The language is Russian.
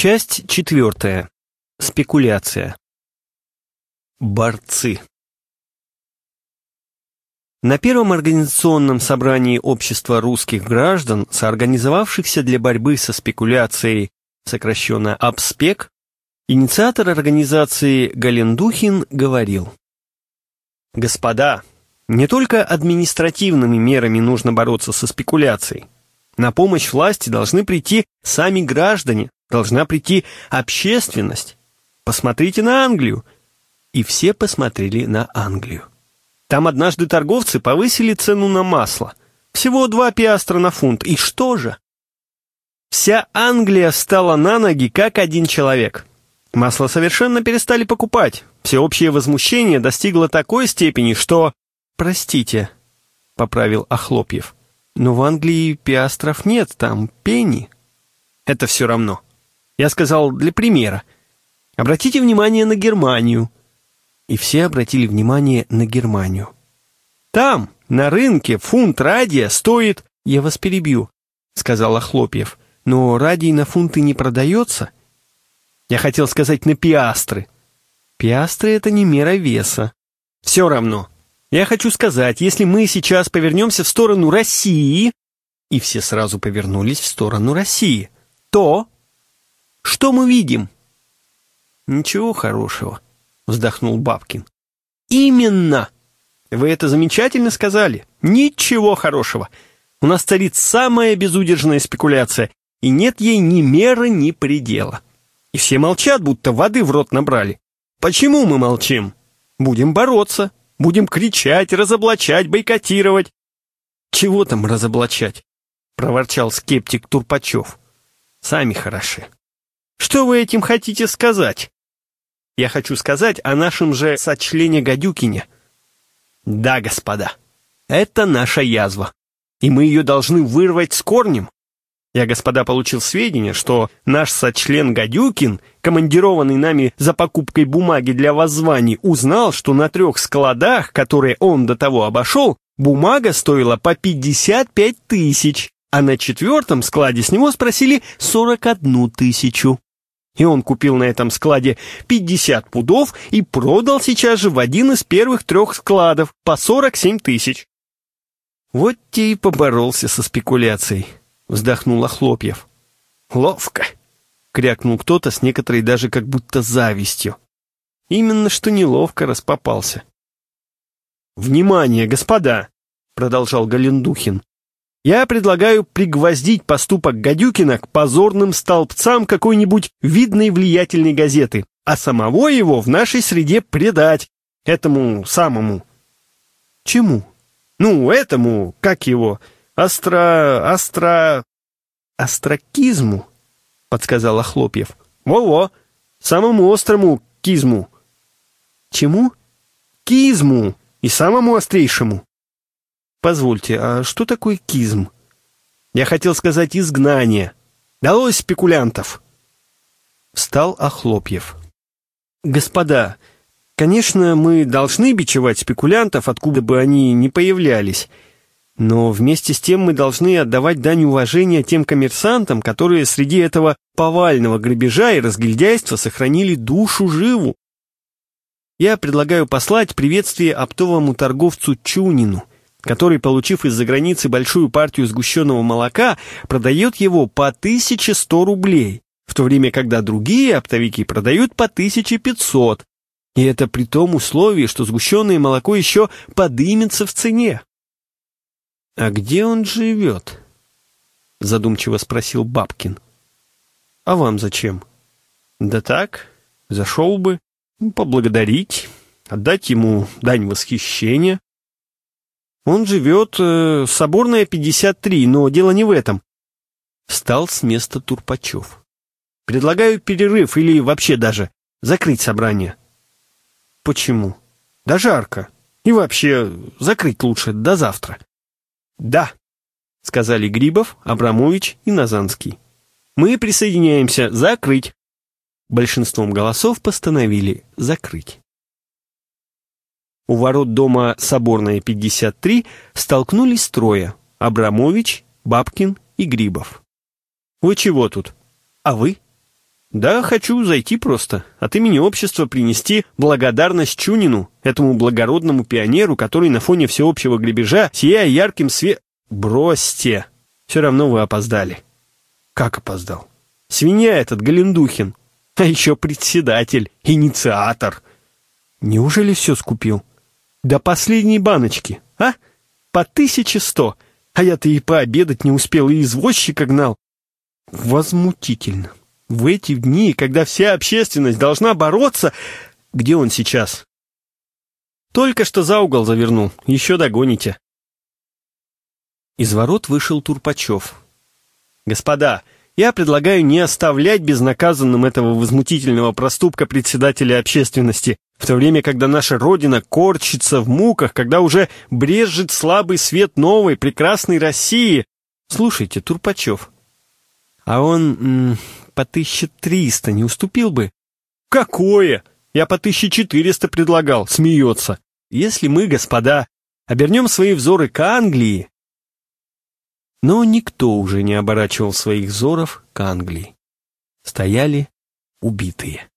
Часть четвертая. Спекуляция. Борцы. На первом организационном собрании общества русских граждан, соорганизовавшихся для борьбы со спекуляцией, сокращенно АПСПЕК, инициатор организации Галендухин говорил «Господа, не только административными мерами нужно бороться со спекуляцией. На помощь власти должны прийти сами граждане, должна прийти общественность. Посмотрите на Англию. И все посмотрели на Англию. Там однажды торговцы повысили цену на масло. Всего два пиастра на фунт. И что же? Вся Англия встала на ноги, как один человек. Масло совершенно перестали покупать. Всеобщее возмущение достигло такой степени, что «Простите», — поправил Охлопьев, «но в Англии пиастров нет, там пени». «Это все равно». Я сказал для примера. Обратите внимание на Германию. И все обратили внимание на Германию. Там, на рынке, фунт радия стоит... Я вас перебью, сказал Охлопьев. Но радий на фунты не продается. Я хотел сказать на пиастры. Пиастры — это не мера веса. Все равно. Я хочу сказать, если мы сейчас повернемся в сторону России, и все сразу повернулись в сторону России, то что мы видим? Ничего хорошего, вздохнул Бабкин. Именно! Вы это замечательно сказали. Ничего хорошего. У нас царит самая безудержная спекуляция, и нет ей ни меры, ни предела. И все молчат, будто воды в рот набрали. Почему мы молчим? Будем бороться. Будем кричать, разоблачать, бойкотировать. Чего там разоблачать? Проворчал скептик Турпачев. Сами хороши. Что вы этим хотите сказать? Я хочу сказать о нашем же сочлене Гадюкине. Да, господа, это наша язва, и мы ее должны вырвать с корнем. Я, господа, получил сведения, что наш сочлен Гадюкин, командированный нами за покупкой бумаги для воззваний, узнал, что на трех складах, которые он до того обошел, бумага стоила по 55 тысяч, а на четвертом складе с него спросили 41 тысячу. И он купил на этом складе 50 пудов и продал сейчас же в один из первых трех складов по 47 тысяч. Вот те и поборолся со спекуляцией вздохнул Охлопьев. «Ловко!» — крякнул кто-то с некоторой даже как будто завистью. Именно что неловко распопался. «Внимание, господа!» — продолжал Галендухин. «Я предлагаю пригвоздить поступок Гадюкина к позорным столбцам какой-нибудь видной влиятельной газеты, а самого его в нашей среде предать, этому самому». «Чему?» «Ну, этому, как его, Астра... астра... «Астракизму», — подсказал Хлопьев. «Во-во, самому острому кизму». «Чему?» «Кизму и самому острейшему». «Позвольте, а что такое кизм?» «Я хотел сказать изгнание. Далось спекулянтов». Встал Охлопьев. «Господа, конечно, мы должны бичевать спекулянтов, откуда бы они ни появлялись». Но вместе с тем мы должны отдавать дань уважения тем коммерсантам, которые среди этого повального грабежа и разгильдяйства сохранили душу живу. Я предлагаю послать приветствие оптовому торговцу Чунину, который, получив из-за границы большую партию сгущенного молока, продает его по 1100 рублей, в то время когда другие оптовики продают по 1500. И это при том условии, что сгущенное молоко еще подымется в цене. «А где он живет?» — задумчиво спросил Бабкин. «А вам зачем?» «Да так, зашел бы, поблагодарить, отдать ему дань восхищения». «Он живет, э, Соборная, 53, но дело не в этом». Встал с места Турпачев. «Предлагаю перерыв или вообще даже закрыть собрание». «Почему?» «Да жарко. И вообще закрыть лучше до завтра». «Да», — сказали Грибов, Абрамович и Назанский. «Мы присоединяемся. Закрыть». Большинством голосов постановили закрыть. У ворот дома Соборная, 53, столкнулись трое — Абрамович, Бабкин и Грибов. «Вы чего тут? А вы?» Да, хочу зайти просто, от имени общества принести благодарность Чунину, этому благородному пионеру, который на фоне всеобщего гребежа, сияя ярким свет... Бросьте! Все равно вы опоздали. Как опоздал? Свинья этот, Галендухин. А еще председатель, инициатор. Неужели все скупил? До последней баночки, а? По тысяче сто. А я-то и пообедать не успел, и извозчика гнал. Возмутительно. В эти дни, когда вся общественность должна бороться... Где он сейчас? Только что за угол завернул. Еще догоните. Из ворот вышел Турпачев. «Господа, я предлагаю не оставлять безнаказанным этого возмутительного проступка председателя общественности, в то время, когда наша Родина корчится в муках, когда уже брежет слабый свет новой, прекрасной России. Слушайте, Турпачев, а он по 1300 не уступил бы? Какое? Я по 1400 предлагал, смеется. Если мы, господа, обернем свои взоры к Англии... Но никто уже не оборачивал своих взоров к Англии. Стояли убитые.